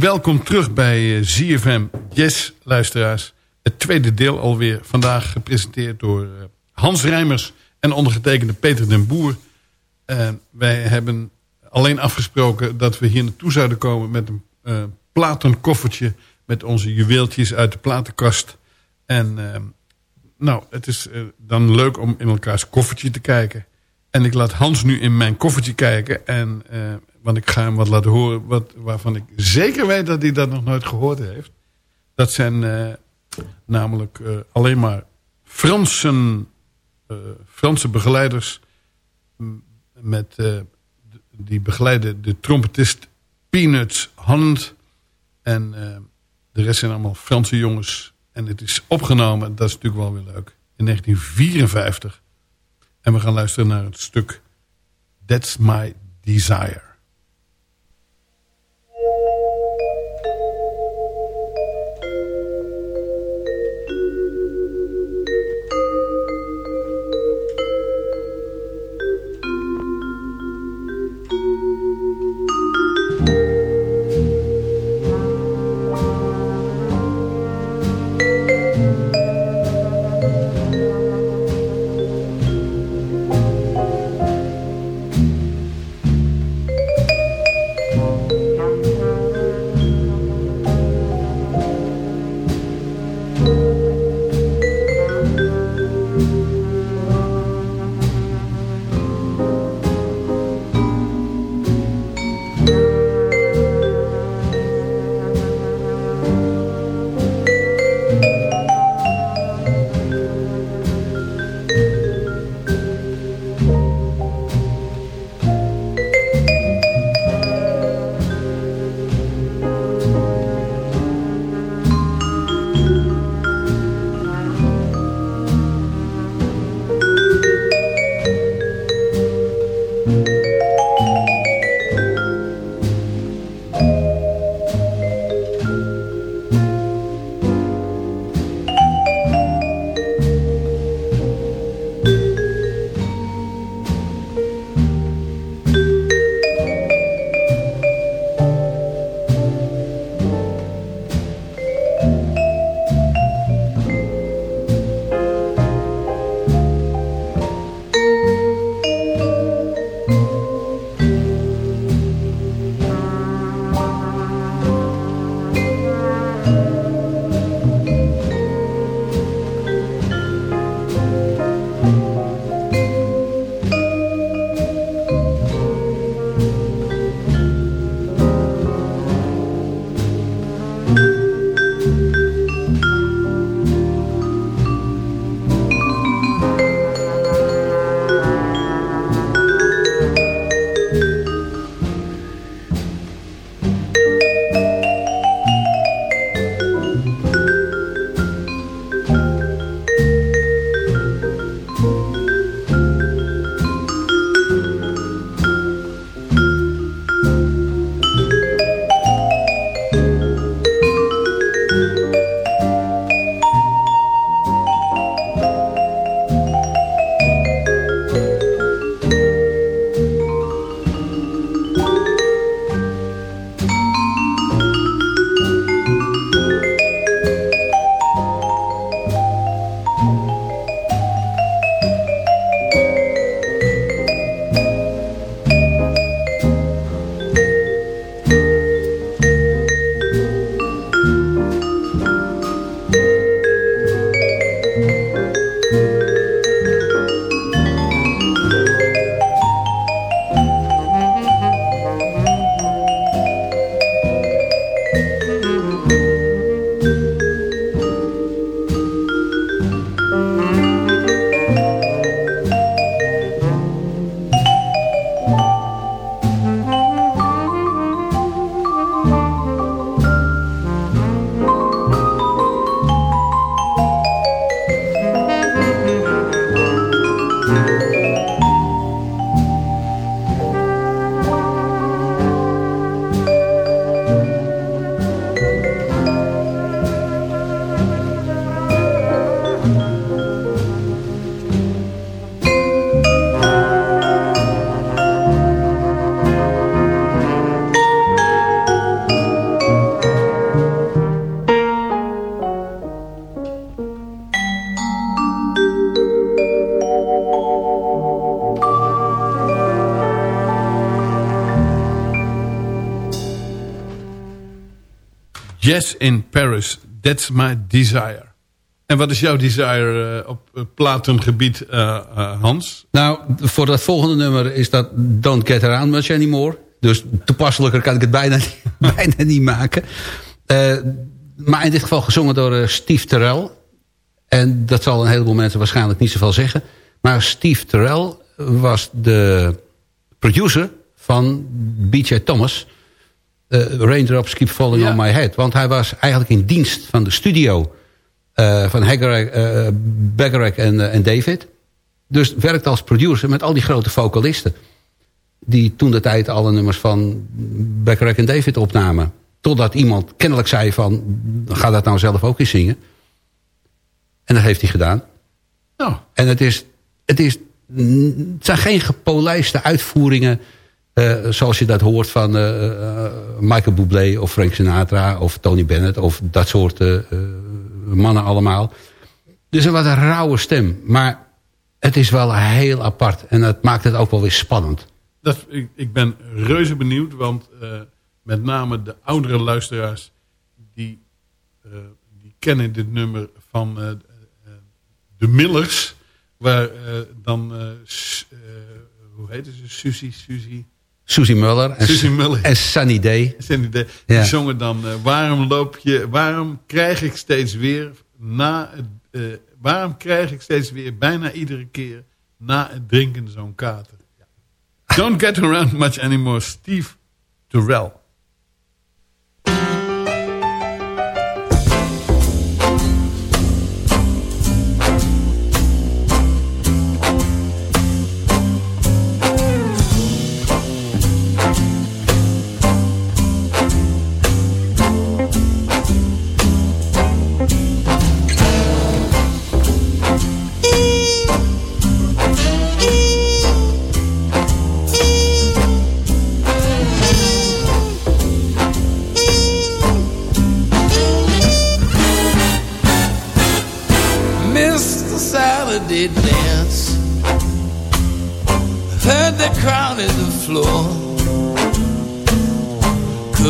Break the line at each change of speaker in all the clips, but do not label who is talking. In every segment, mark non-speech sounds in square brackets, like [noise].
Welkom terug bij eh, ZFM Yes, luisteraars. Het tweede deel alweer vandaag gepresenteerd door eh, Hans Rijmers en ondergetekende Peter den Boer. Uh, wij hebben alleen afgesproken dat we hier naartoe zouden komen met een platenkoffertje met onze juweeltjes uit de platenkast. En uh, nou, het is dan leuk om in elkaars koffertje te kijken. En ik laat Hans nu in mijn koffertje kijken. En want ik ga hem wat laten horen wat, waarvan ik zeker weet dat hij dat nog nooit gehoord heeft. Dat zijn uh, namelijk uh, alleen maar Fransen, uh, Franse begeleiders. Met, die begeleiden de trompetist Peanuts Hand. En de rest zijn allemaal Franse jongens. En het is opgenomen, dat is natuurlijk wel weer leuk, in 1954. En we gaan luisteren naar het stuk That's My Desire. Jazz in Paris, That's My Desire. En wat is jouw desire eh, op uh, platengebied, uh, Hans?
Nou, voor dat volgende nummer is dat Don't Get Around Much Anymore. Dus toepasselijker kan ik het bijna, [laughs] bijna niet maken. maar in dit geval gezongen door Steve Terrell. En dat zal een heleboel mensen waarschijnlijk niet zoveel zeggen. Maar Steve Terrell was de producer van B.J. Thomas... Uh, Raindrops Keep Falling
Ja.
on My Head. Want hij was eigenlijk in dienst van de studio... eh, van Hagerek, eh en, eh, en David. Dus werkte als producer met al die grote vocalisten. Die toen de tijd alle nummers van Bacharach en David opnamen. Totdat iemand kennelijk zei van... ga dat nou zelf ook eens zingen. En dat heeft hij gedaan.
Nou,
En het, is, het, is, het zijn geen gepolijste uitvoeringen... eh, zoals je dat hoort van eh, eh, Michael Bublé of Frank Sinatra... of Tony Bennett of dat soort mannen allemaal. Dus een wat een rauwe stem. Maar het is wel heel apart. En dat maakt het ook wel weer spannend.
dat, ik, ik ben reuze benieuwd, want met name de oudere luisteraars... die, die kennen dit nummer van de Millers... waar dan, hoe heet ze, Susie, Susie...
Susie Muller en,
Susie Muller.
en Sunny Day.
Idee.
Ja.
Die zongen dan, eh, waarom loop je, waarom krijg ik steeds weer na eh, waarom krijg ik steeds weer bijna iedere keer na het drinken zo'n kater? Don't get around much anymore, Steve Terrell.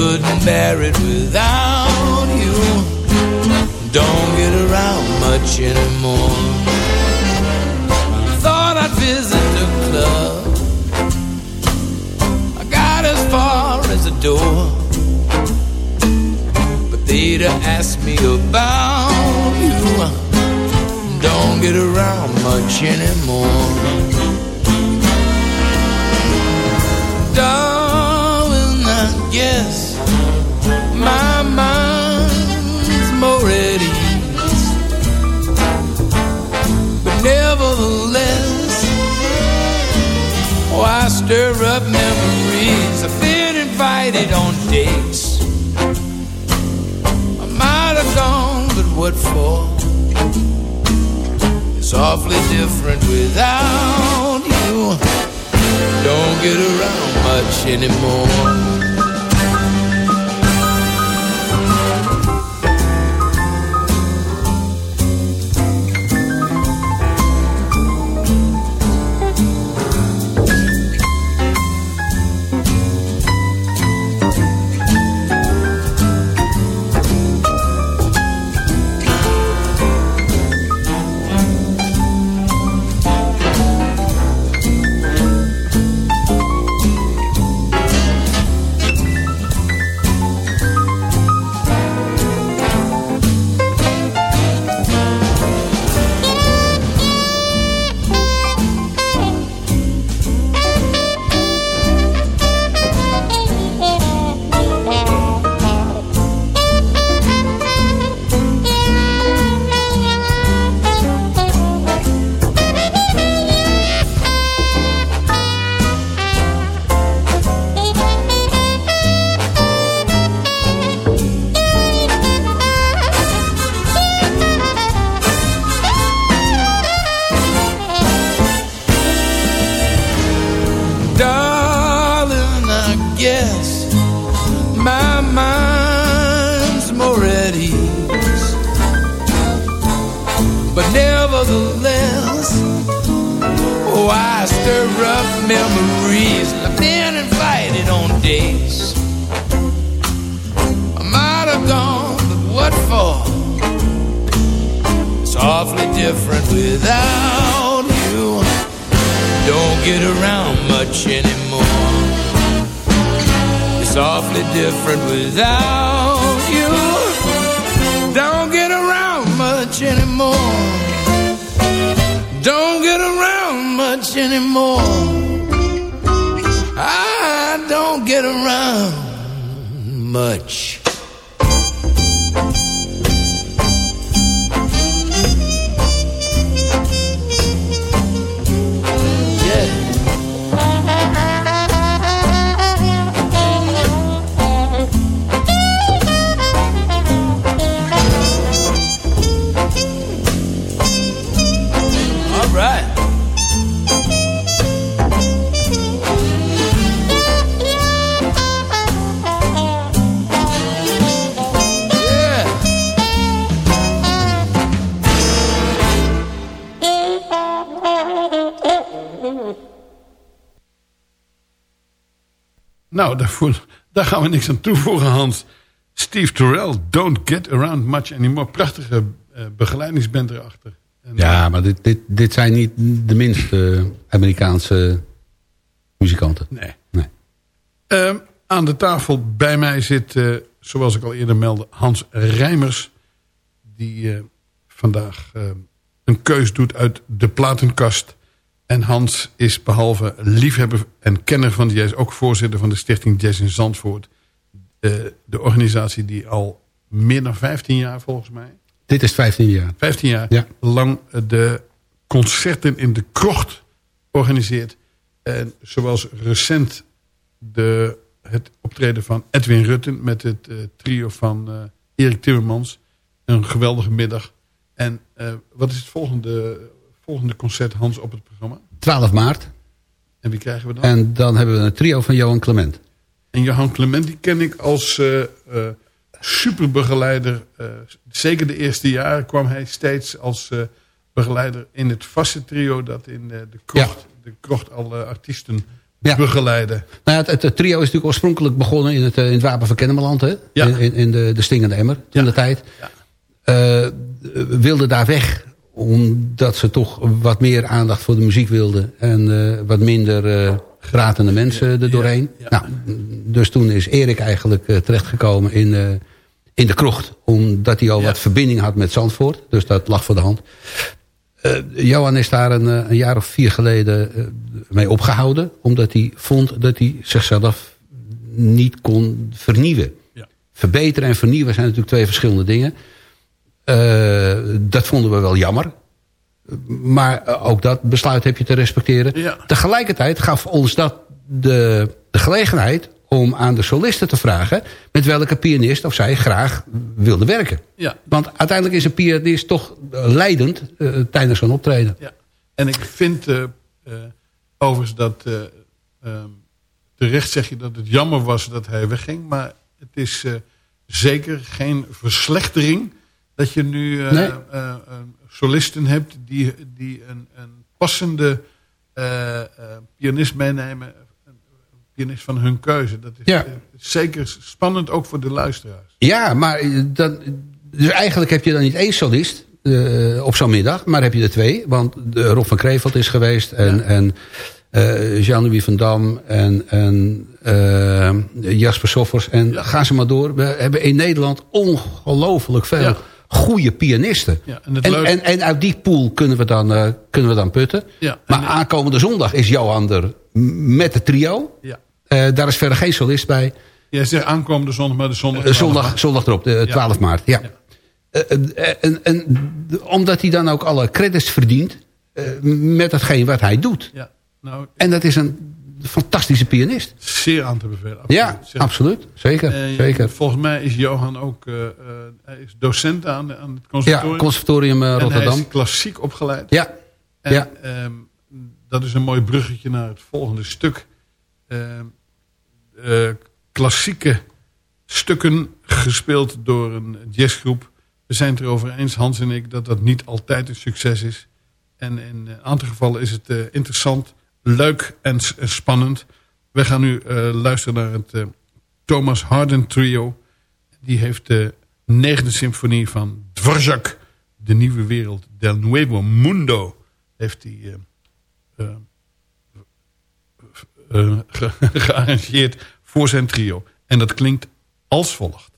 Couldn't bear it without you. Don't get around much anymore. Thought I'd visit the club. I got as far as the door. But they'd asked me about you don't get around much anymore. Darling, I guess stir up memories. I've been invited on dates. I might have gone, but what for? It's awfully different without you. Don't get around much anymore.
We niks aan toevoegen, Hans. Steve Terrell, Don't Get Around Much Anymore. Prachtige eh, begeleidingsband erachter. En,
Ja, maar dit, dit, dit zijn niet de minste Amerikaanse muzikanten.
Nee.
Nee.
Ehm, aan de tafel bij mij zit, eh, zoals ik al eerder meldde, Hans Rijmers. Die eh, vandaag eh, een keus doet uit de platenkast. En Hans is behalve liefhebber en kenner van de jazz... ook voorzitter van de stichting Jazz in Zandvoort. De organisatie die al meer dan 15 jaar volgens mij...
Dit is 15 jaar.
15 jaar
Ja.
lang de concerten in de krocht organiseert. En zoals recent de, het optreden van Edwin Rutten... met het eh, trio van eh, Erik Timmermans. Een geweldige middag. En eh, wat is het volgende, volgende concert, Hans, op het programma?
12 maart.
En wie krijgen we dan? En
dan hebben we een trio van Johan Clement.
Johan Clement, die ken ik als eh, eh, superbegeleider. Eh, zeker de eerste jaren kwam hij steeds als begeleider in het vaste trio... dat in de, krocht, de krocht alle artiesten
Ja.
begeleidde.
Nou ja, het, trio is natuurlijk oorspronkelijk begonnen in het, in het Wapen van Kennemerland. Hè?
Ja.
In, in, in de, de Stingende Emmer toen de tijd. Wilde daar weg omdat ze toch wat meer aandacht voor de muziek wilden. En wat minder pratende mensen er doorheen. Nou, dus toen is Erik eigenlijk eh, terechtgekomen in, eh, in de krocht. Omdat hij al wat verbinding had met Zandvoort. Dus dat lag voor de hand. Eh, Johan is daar een, een jaar of vier geleden mee opgehouden. Omdat hij vond dat hij zichzelf niet kon vernieuwen.
Ja.
Verbeteren en vernieuwen zijn natuurlijk twee verschillende dingen. Dat vonden we wel jammer. Maar eh, ook dat besluit heb je te respecteren.
Ja.
Tegelijkertijd gaf ons dat de, de gelegenheid om aan de solisten te vragen... met welke pianist of zij graag wilde werken.
Ja,
Want uiteindelijk is een pianist toch eh, leidend eh, tijdens zo'n optreden.
ja. En ik vind overigens dat... eh, ehm, terecht zeg je dat het jammer was dat hij wegging. Maar het is zeker geen verslechtering... dat je nu
Nee.
Solisten hebt die, die een, een passende eh, eh, pianist meenemen. Een pianist van hun keuze. Dat is
Ja.
eh, zeker spannend ook voor de luisteraars.
Ja, maar dan, dus eigenlijk heb je dan niet één solist op zo'n middag, maar heb je er twee. Want de Rob van Kreveld is geweest en,
Ja.
en eh, Jean-Louis van Dam en, en Jasper Soffers. En
Ja.
gaan ze maar door. We hebben in Nederland ongelooflijk veel
Ja.
Goede pianisten.
Ja, en
en, en, en uit die pool kunnen we dan, eh, kunnen we dan putten.
Ja,
maar
en-
aankomende zondag is Johan er met het trio.
Ja.
Eh, daar is verder geen solist bij.
Jij zegt aankomende zondag, maar de zondag...
Eh, zondag, zondag erop, de 12 maart. Ja. En, omdat hij dan ook alle credits verdient met hetgeen wat hij doet.
Ja, nou,
En dat is een fantastische pianist.
zeer aan te bevelen. Absoluut.
Ja, absoluut. Zeker. zeker.
Volgens mij is Johan ook eh, eh, hij is docent aan, aan het
Ja,
conservatorium.
Conservatorium eh,
En
Rotterdam.
hij is klassiek opgeleid.
Ja,
En,
ja.
ehm, dat is een mooi bruggetje naar het volgende stuk. Ehm, eh, klassieke stukken gespeeld door een jazzgroep. We zijn het erover eens, Hans en ik, dat dat niet altijd een succes is. En in een aantal gevallen is het interessant, leuk en spannend. We gaan nu eh, luisteren naar het eh, Thomas Harden trio. Die heeft eh, negende symfonie van Dvorak. De nieuwe wereld, Del Nuevo Mundo, heeft hij eh, ge- [laughs] gearrangeerd voor zijn trio. En dat klinkt als volgt.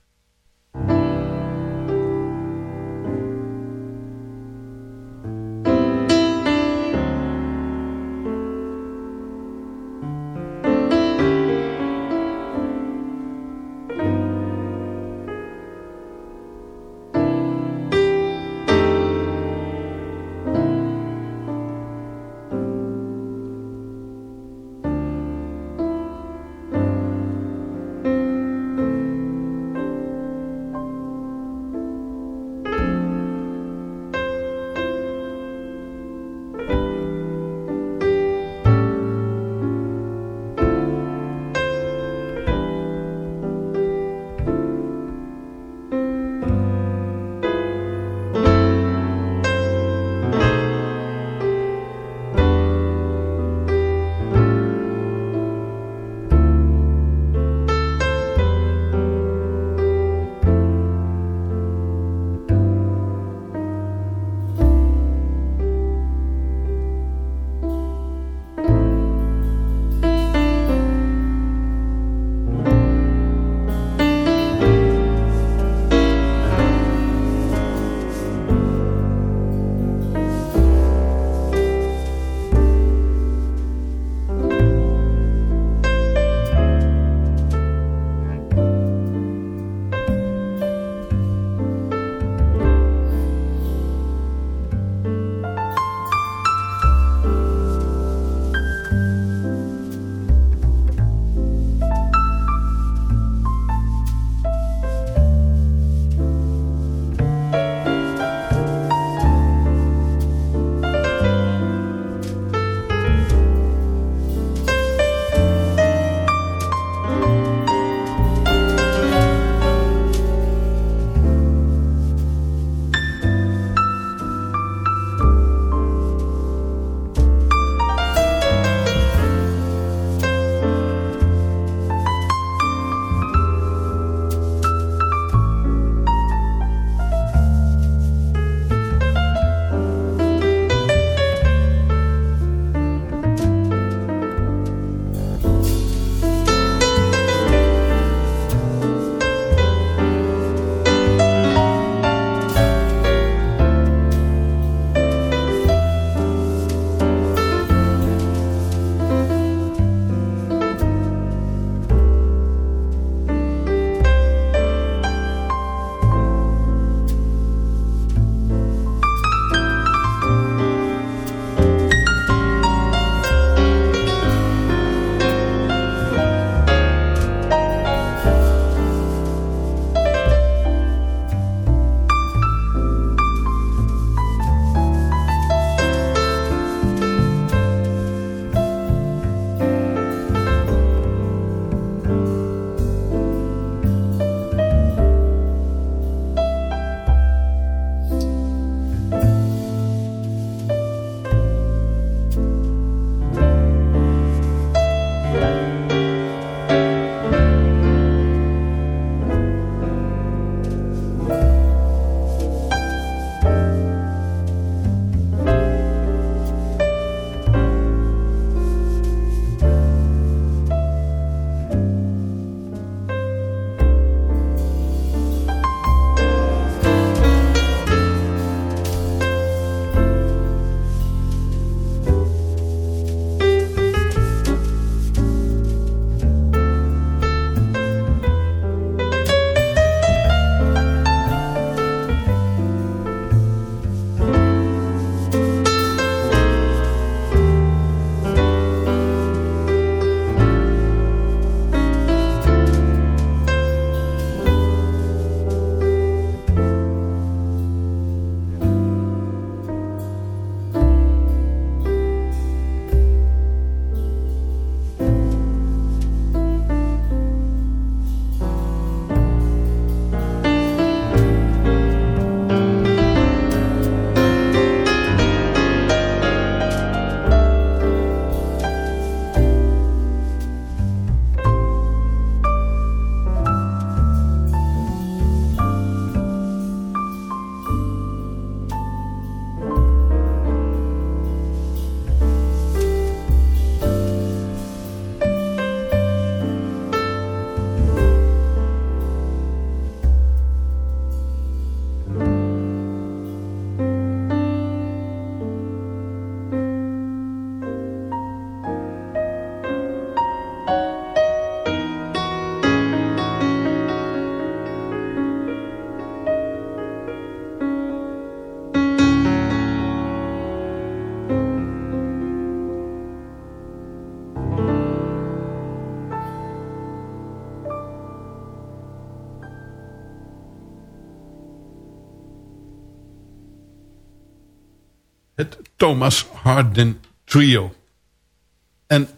Het Thomas Harden Trio. En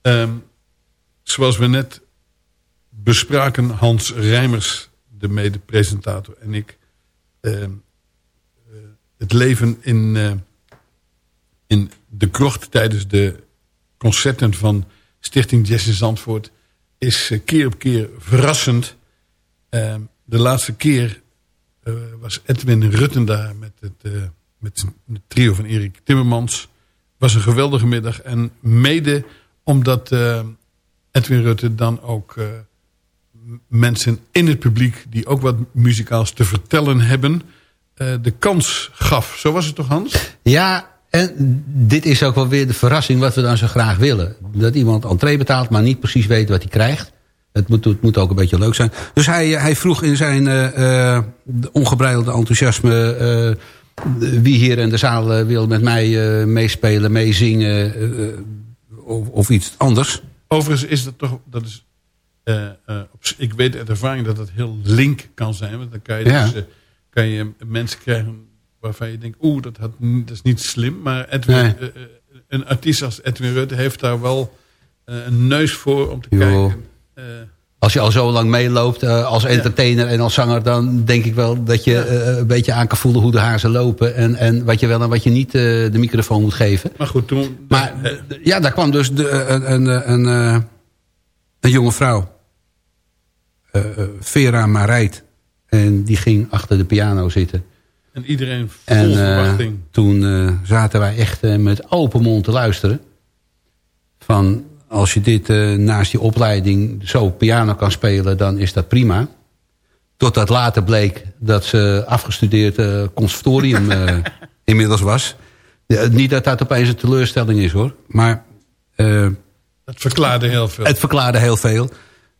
ehm, zoals we net bespraken, Hans Rijmers, de mede-presentator en ik... ehm, eh, het leven in, eh, in de krocht tijdens de concerten van Stichting Jazz in Zandvoort... is eh, keer op keer verrassend. Ehm, de laatste keer was Edwin Rutten daar met het, met het trio van Erik Timmermans. was een geweldige middag. En mede omdat eh, Edwin Rutten dan ook eh, mensen in het publiek... die ook wat muzikaals te vertellen hebben... eh, de kans gaf. Zo was het toch, Hans?
Ja, en dit is ook wel weer de verrassing wat we dan zo graag willen. Dat iemand entree betaalt, maar niet precies weet wat hij krijgt. Het moet, het moet ook een beetje leuk zijn. Dus hij, hij vroeg in zijn ongebreidelde enthousiasme... wie hier in de zaal eh, wil met mij eh, meespelen, meezingen... eh, of, of iets anders.
Overigens is dat toch... Dat is, op ik weet uit ervaring dat het heel link kan zijn. Want dan kan je,
Ja.
dus, kan je mensen krijgen waarvan je denkt... oeh, dat, had, dat is niet slim. Maar Edwin,
Nee.
een artiest als Edwin Rutte heeft daar wel een neus voor om te
Jo.
kijken.
Als je al zo lang meeloopt eh, als entertainer en als zanger... dan denk ik wel dat je eh, een beetje aan kan voelen hoe de hazen lopen... en, en wat je wel en wat je niet eh, de microfoon moet geven.
maar goed, toen...
Maar ja, daar kwam dus de, een, een, een, een, een jonge vrouw. Vera Marijt. En die ging achter de piano zitten.
en iedereen vol
En
verwachting.
toen zaten wij echt met open mond te luisteren. Van als je dit eh, naast je opleiding zo piano kan spelen, dan is dat prima. Totdat later bleek dat ze afgestudeerd eh, conservatorium eh, [laughs] inmiddels was. Ja, niet dat dat opeens een teleurstelling is hoor. Maar eh,
Dat verklaarde heel veel.
het verklaarde heel veel.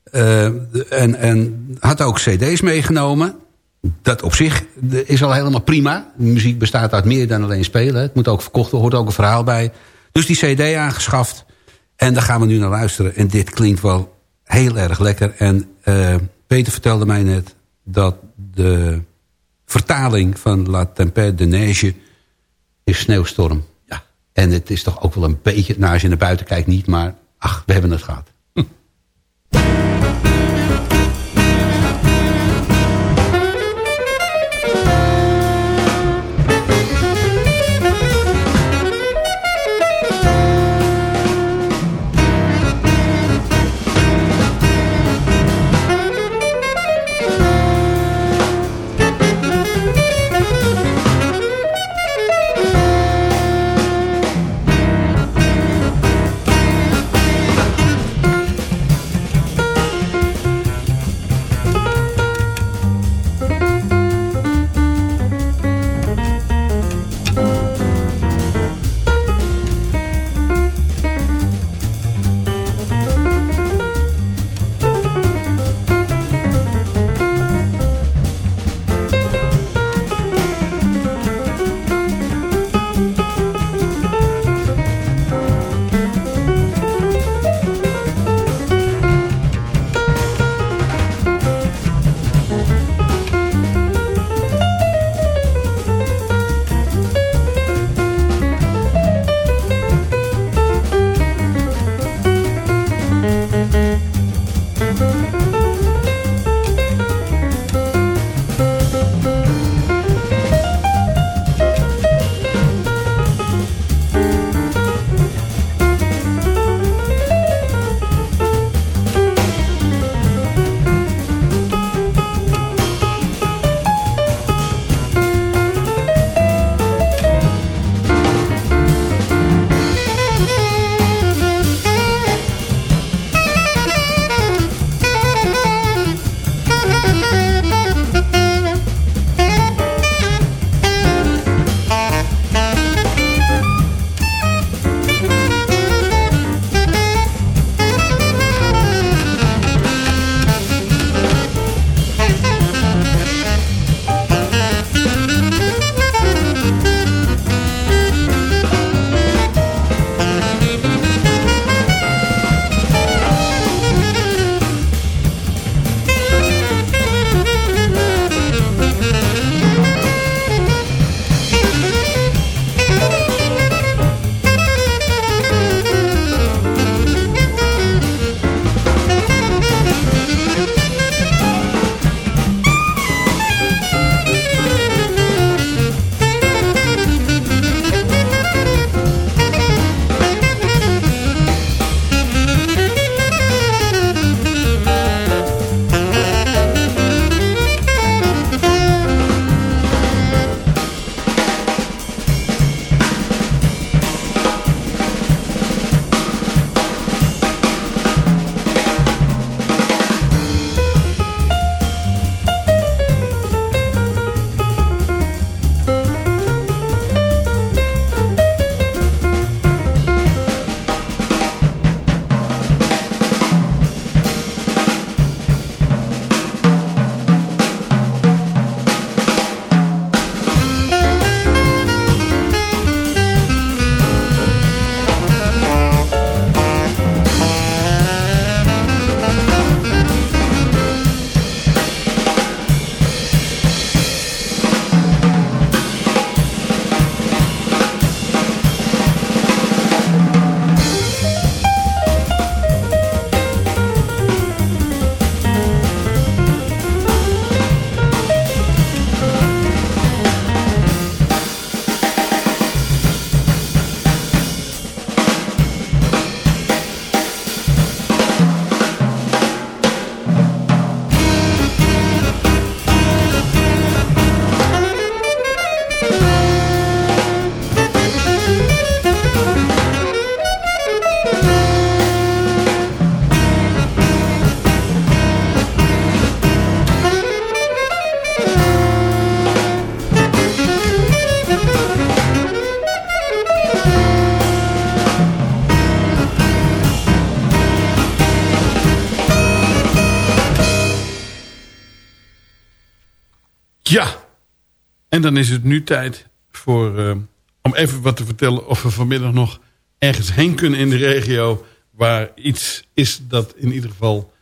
Eh, en, en had ook cd's meegenomen. Dat op zich is al helemaal prima. Muziek bestaat uit meer dan alleen spelen. Het moet ook verkocht worden, hoort ook een verhaal bij. Dus die cd aangeschaft. En daar gaan we nu naar luisteren. En dit klinkt wel heel erg lekker. En eh, Peter vertelde mij net dat de vertaling van La Tempête de Neige is sneeuwstorm. Ja. En het is toch ook wel een beetje, nou als je naar buiten kijkt niet, maar ach, we hebben het gehad.
Thank
dan is het nu tijd voor, eh, om even wat te vertellen... of we vanmiddag nog ergens heen kunnen in de regio... waar iets is dat in ieder geval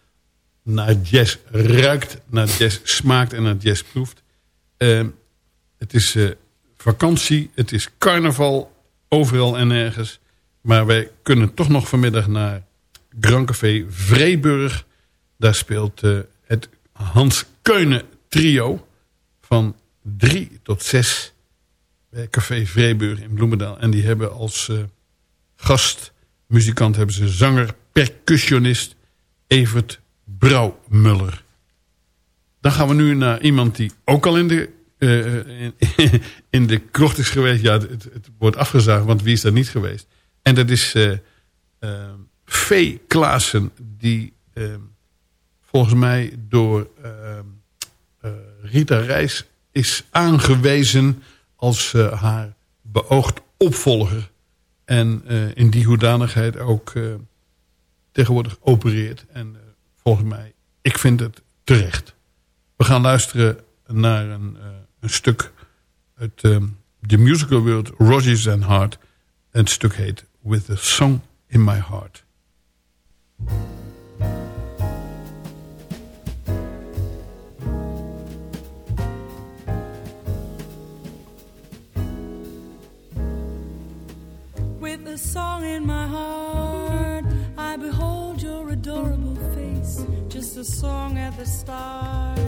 naar jazz ruikt... naar jazz smaakt en naar jazz proeft. Eh, het is eh, vakantie, het is carnaval, overal en ergens. Maar wij kunnen toch nog vanmiddag naar Grand Café Vreeburg. Daar speelt het Hans Keunen trio van drie tot zes bij Café Vreeburg in Bloemendaal. En die hebben als uh, gastmuzikant hebben ze zanger, percussionist Evert Brouwmuller. Dan gaan we nu naar iemand die ook al in de, uh, [laughs] in, de krocht is geweest. Ja, het, het, wordt afgezaagd, want wie is daar niet geweest? En dat is uh, Vee Klaassen, die volgens mij door Rita Reis is aangewezen als uh, haar beoogd opvolger. En uh, in die hoedanigheid ook uh, tegenwoordig opereert. En volgens mij, ik vind het terecht. We gaan luisteren naar een, een stuk uit de musical world Rogers and Hart. Het stuk heet With a Song in My Heart.
Song at the start,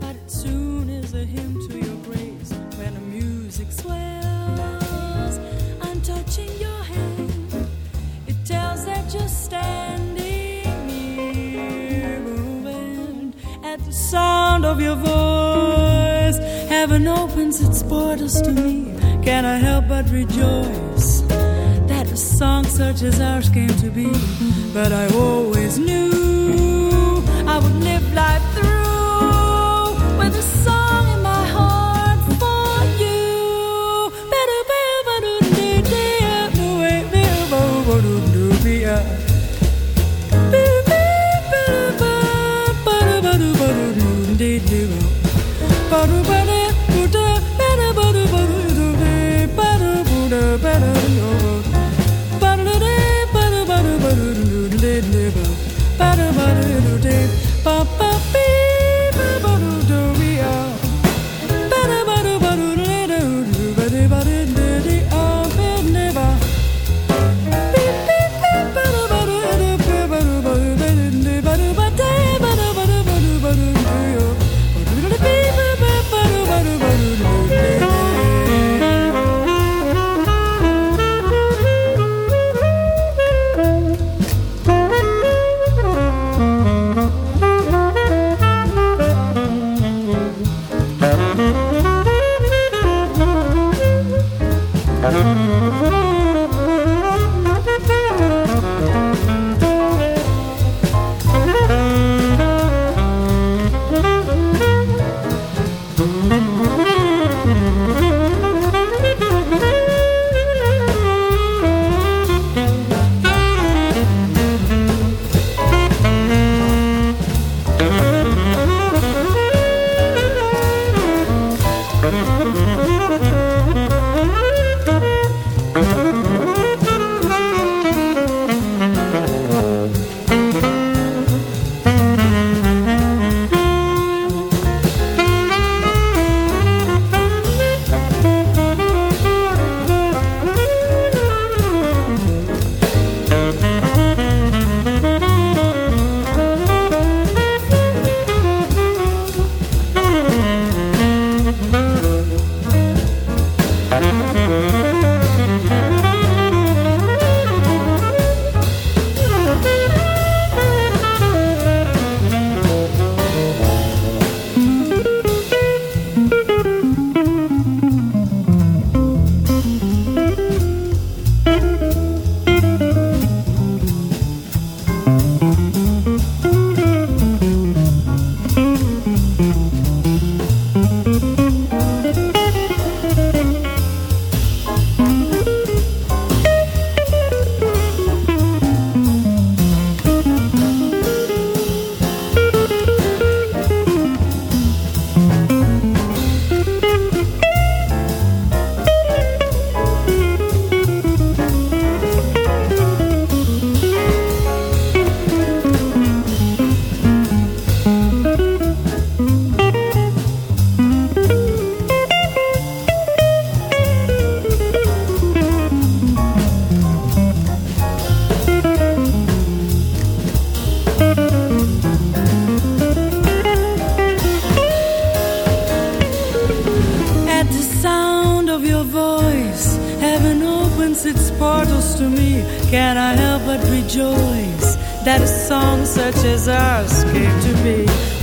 but it soon is a hymn to your grace. When the music swells, I'm touching your hand. It tells that you're standing near, moving at the sound of your voice. Heaven opens its portals to me. Can I help but rejoice? That a song such as ours came to be. But I always knew I would live Papa.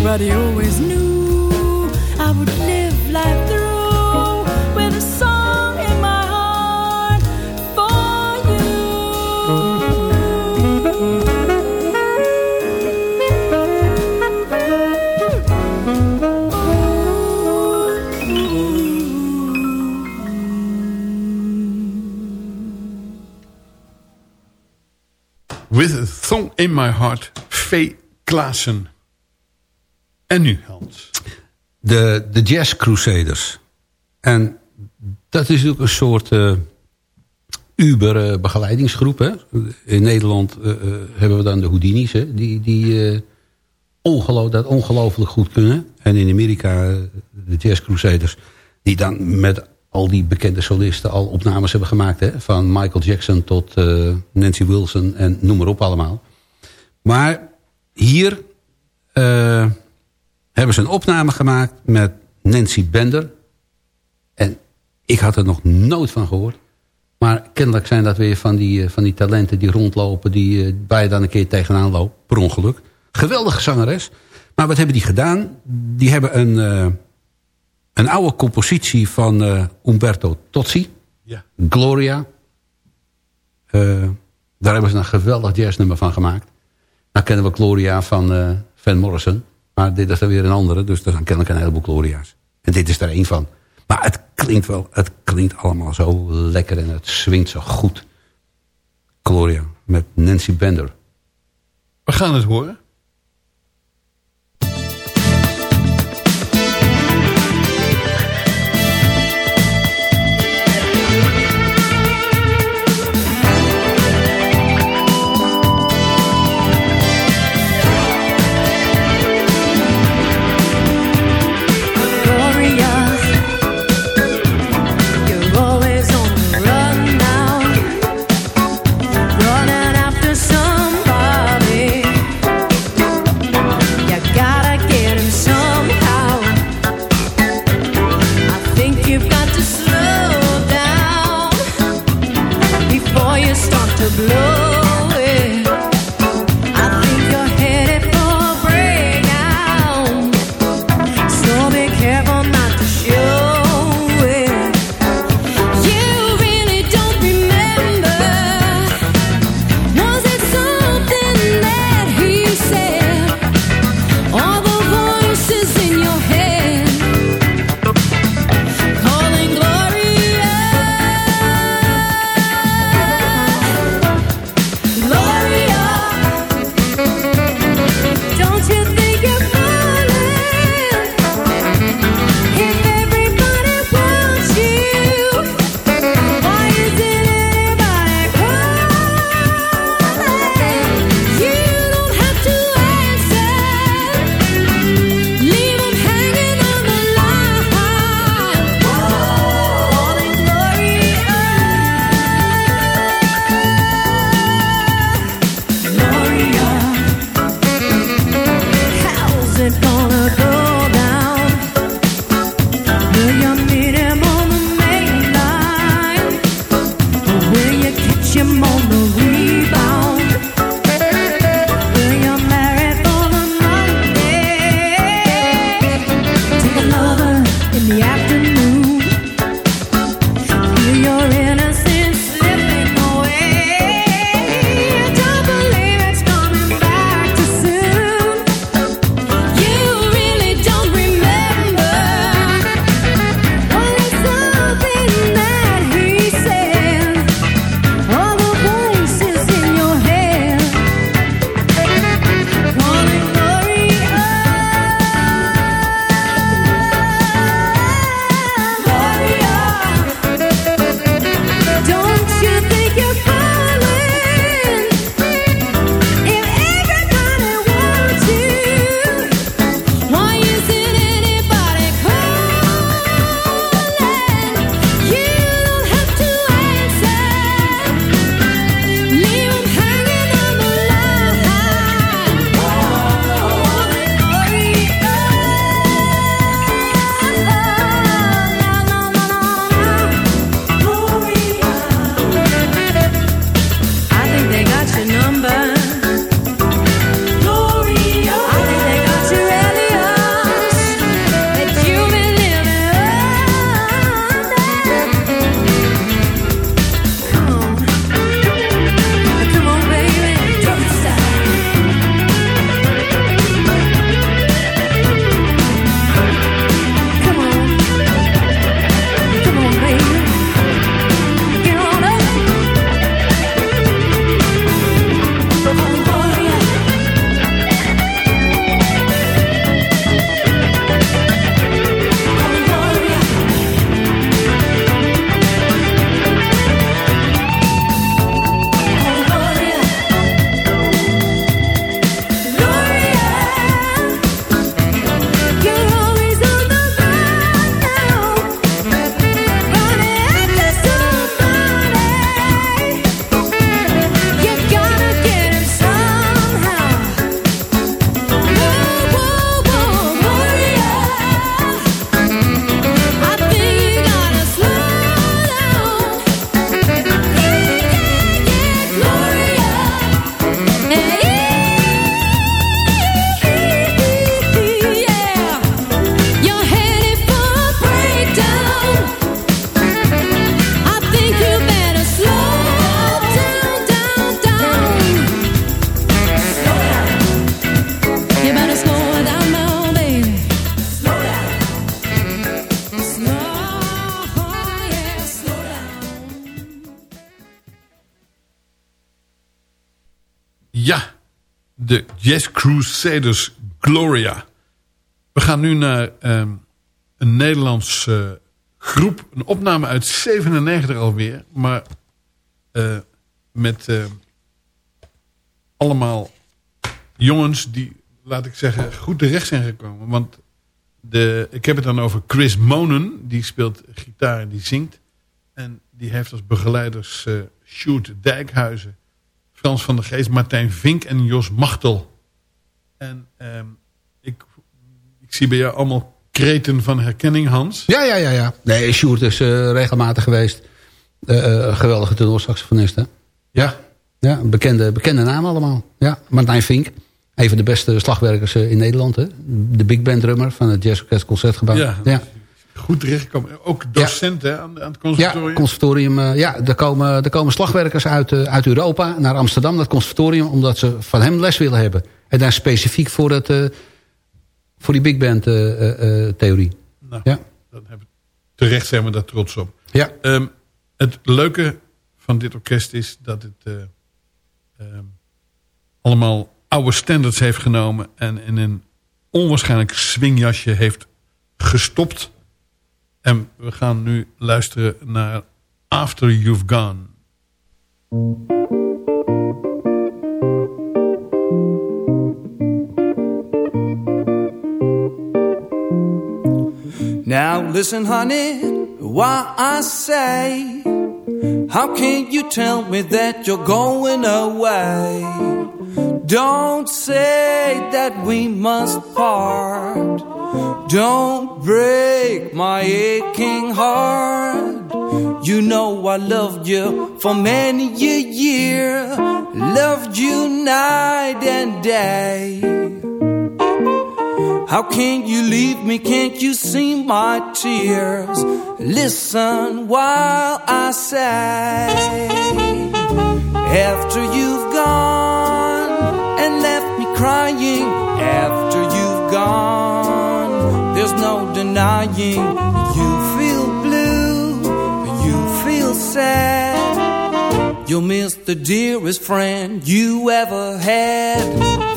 Always knew I would live life through with a song in my heart for you.
With a Song in My Heart, V. Klaassen. En nu, Hans.
De, de Jazz Crusaders. En dat is natuurlijk een soort uh, Uber-begeleidingsgroep. Hè? In Nederland uh, hebben we dan de Houdini's. Hè? Die, die ongeloof, dat ongelooflijk goed kunnen. En in Amerika de Jazz Crusaders. Die dan met al die bekende solisten al opnames hebben gemaakt. Hè? Van Michael Jackson tot Nancy Wilson en noem maar op allemaal. Maar hier hebben ze een opname gemaakt met Nancy Bender. En ik had er nog nooit van gehoord. Maar kennelijk zijn dat weer van die, van die talenten die rondlopen... Die, waar je dan een keer tegenaan loopt, per ongeluk. Geweldige zangeres. Maar wat hebben die gedaan? Die hebben een, uh, een oude compositie van uh, Umberto Tozzi.
Ja.
Gloria. Uh, daar hebben ze een geweldig jazznummer van gemaakt. Nou kennen we Gloria van Van Morrison. Maar dit is dan weer een andere. Dus er zijn kennelijk een heleboel Gloria's. En dit is er één van. Maar het klinkt wel. Het klinkt allemaal zo lekker. En het swingt zo goed. Gloria. Met Nancy Bender.
We gaan het horen. Jazz Crusaders Gloria. We gaan nu naar ehm, een Nederlandse groep. Een opname uit 97 alweer. Maar eh, met eh, allemaal jongens die, laat ik zeggen, goed terecht zijn gekomen. Want de, ik heb het dan over Chris Monen. Die speelt gitaar en die zingt. En die heeft als begeleiders eh Sjoerd Dijkhuizen... Frans van der Geest, Martijn Vink en Jos Machtel. En ehm, ik, ik zie bij jou allemaal kreten van herkenning, Hans.
Ja, ja, ja. ja. Nee, Sjoerd is eh, regelmatig geweest. Eh, eh, geweldige tenorsaxofonist, hè?
Ja.
Ja, bekende, bekende naam allemaal. Ja, Martijn Vink. Een van de beste slagwerkers in Nederland, hè? De big band drummer van het Jazz Orkest Concertgebouw.
Ja.
ja.
Goed terechtgekomen. Ook docent hè, aan, aan het
Ja,
conservatorium.
conservatorium. eh, ja, er komen, er komen slagwerkers uit, uit Europa naar Amsterdam, dat conservatorium, omdat ze van hem les willen hebben. En daar specifiek voor, het, eh, voor die big band eh, eh, theorie.
nou,
Ja.
dan hebben terecht zijn we daar trots op.
Ja.
Ehm, het leuke van dit orkest is dat het eh, ehm, allemaal oude standards heeft genomen en in een onwaarschijnlijk swingjasje heeft gestopt. En we gaan nu luisteren naar After You've Gone.
Now listen, honey, why I say, how can you tell me that you're going away? Don't say that we must part. Don't break my aching heart. You know I loved you for many a year, loved you night and day. How can you leave me? Can't you see my tears? Listen while I say, after you've gone and left me crying, after you've gone, there's no denying you feel blue, you feel sad. You'll miss the dearest friend you ever had.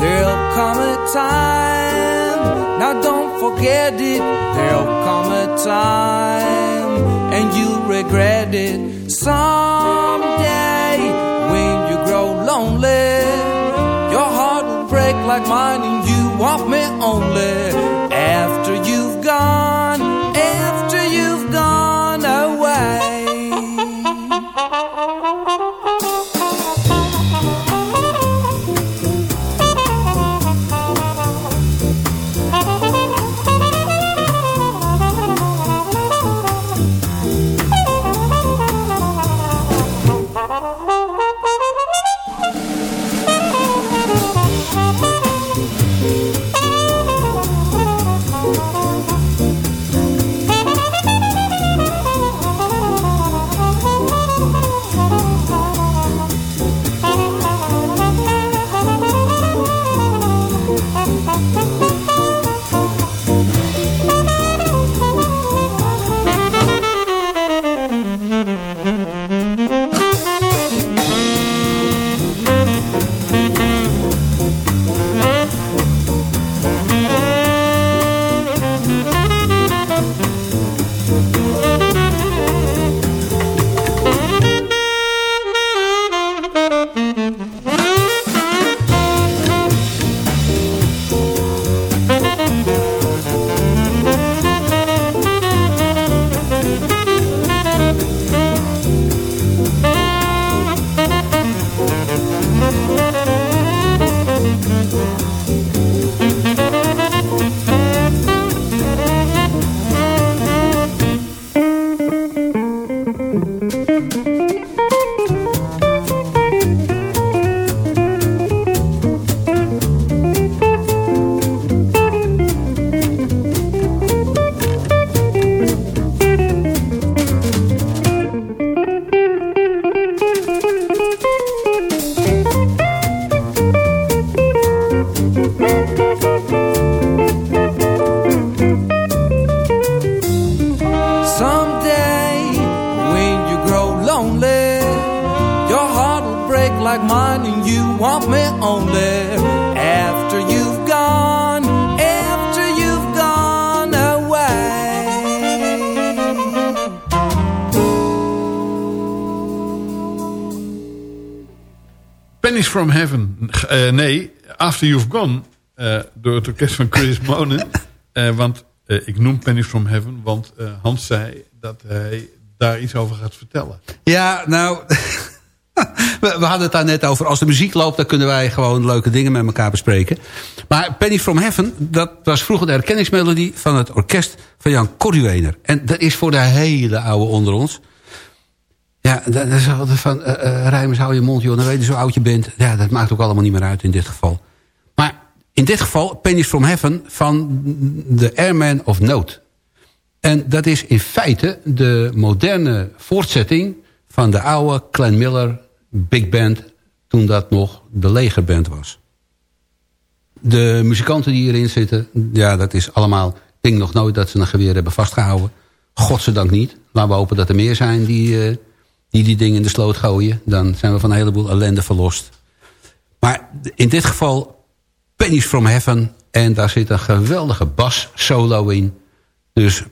There'll come a time, now don't forget it. There'll come a time, and you'll regret it someday when you grow lonely. Your heart will break like mine, and you want me only
from Heaven. Eh, nee, After You've Gone. eh, door het orkest van Chris [laughs] Monen. Eh, want ik noem Pennies from Heaven. Want Hans zei dat hij daar iets over gaat vertellen.
Ja, nou... [laughs] we, we hadden het daar net over. Als de muziek loopt, dan kunnen wij gewoon leuke dingen met elkaar bespreken. Maar Penny from Heaven, dat was vroeger de erkenningsmelodie... van het orkest van Jan Corduener. En dat is voor de hele oude onder ons. Ja, dat is altijd van... Uh, uh, Rijmers, hou je mond, joh. Dan weet je zo oud je bent. Ja, dat maakt ook allemaal niet meer uit in dit geval. Maar in dit geval, Pennies from Heaven... van de Airman of Note. En dat is in feite de moderne voortzetting... van de oude Glenn Miller Big Band... toen dat nog de legerband was. De muzikanten die hierin zitten... ja, dat is allemaal... Ik denk nog nooit dat ze een geweer hebben vastgehouden. Godzijdank niet. Laten we hopen dat er meer zijn die... Uh, die die dingen in de sloot gooien. Dan zijn we van een heleboel ellende verlost. Maar in dit geval Pennies from Heaven. En daar zit een geweldige bas solo in. Dus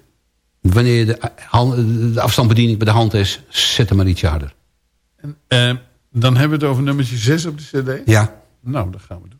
wanneer de, de afstandsbediening bij de hand is... zet hem maar iets harder.
En, uh, dan hebben we het over nummertje 6 op de cd?
Ja.
Nou, dat gaan we doen.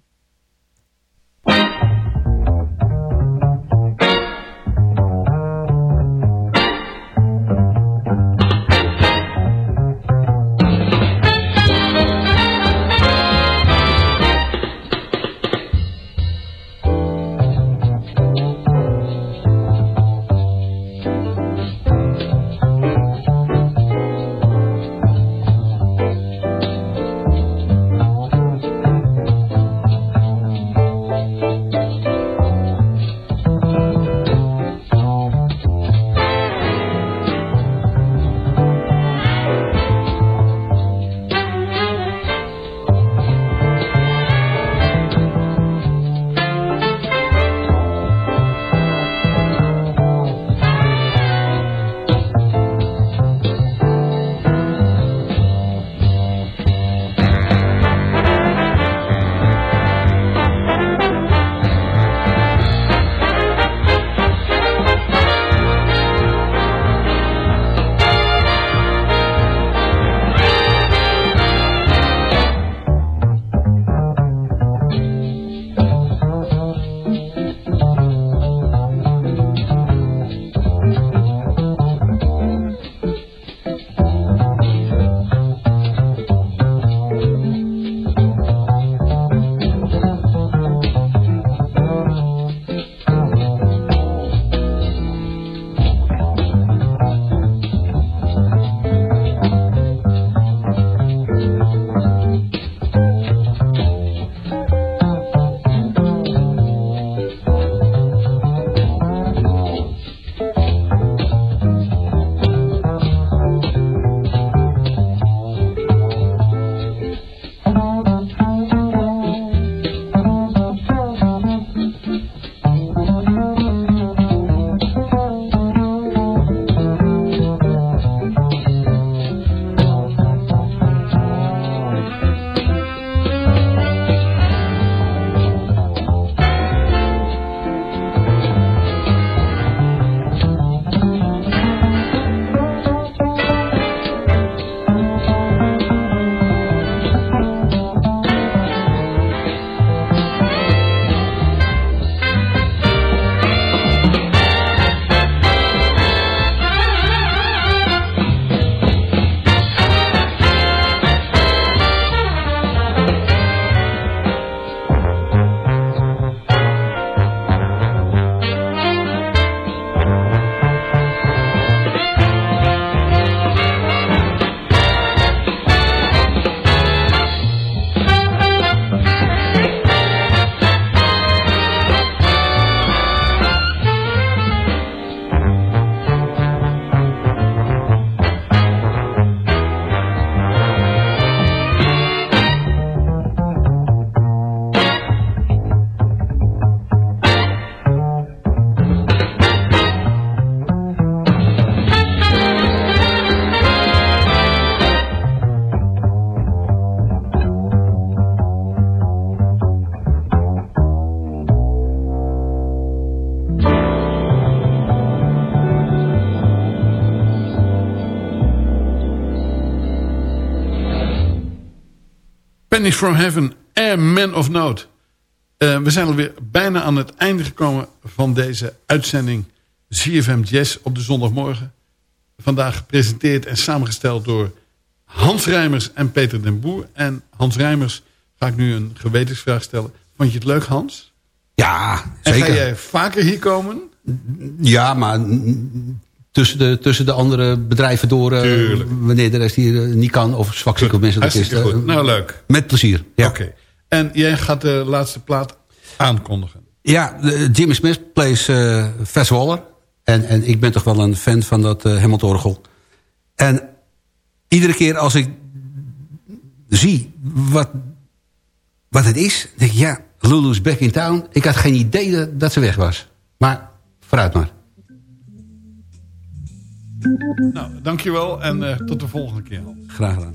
Pennies from Heaven en Man of Note. Eh, we zijn alweer bijna aan het einde gekomen van deze uitzending ZFM Jazz op de zondagmorgen. Vandaag gepresenteerd en samengesteld door Hans Rijmers en Peter den Boer. En Hans Rijmers ga ik nu een gewetensvraag stellen. Vond je het leuk Hans?
Ja,
En
zeker.
ga jij vaker hier komen?
Ja, maar tussen de, tussen de andere bedrijven door...
Tuurlijk.
wanneer de rest hier eh, niet kan of zwakziek of menselijk is.
Hartstikke
eh,
goed. Nou, leuk.
Met plezier. Ja,
Oké. En jij gaat de laatste plaat aankondigen.
ja Jimmy Smith plays Fats Waller. En, en ik ben toch wel een fan van dat uh, Hamilton-orgel. En iedere keer als ik zie wat, wat het is... denk ik, ja, Lulu's back in town. Ik had geen idee dat, dat ze weg was. Maar vooruit maar.
Nou, dankjewel en eh, tot de volgende keer.
Graag gedaan.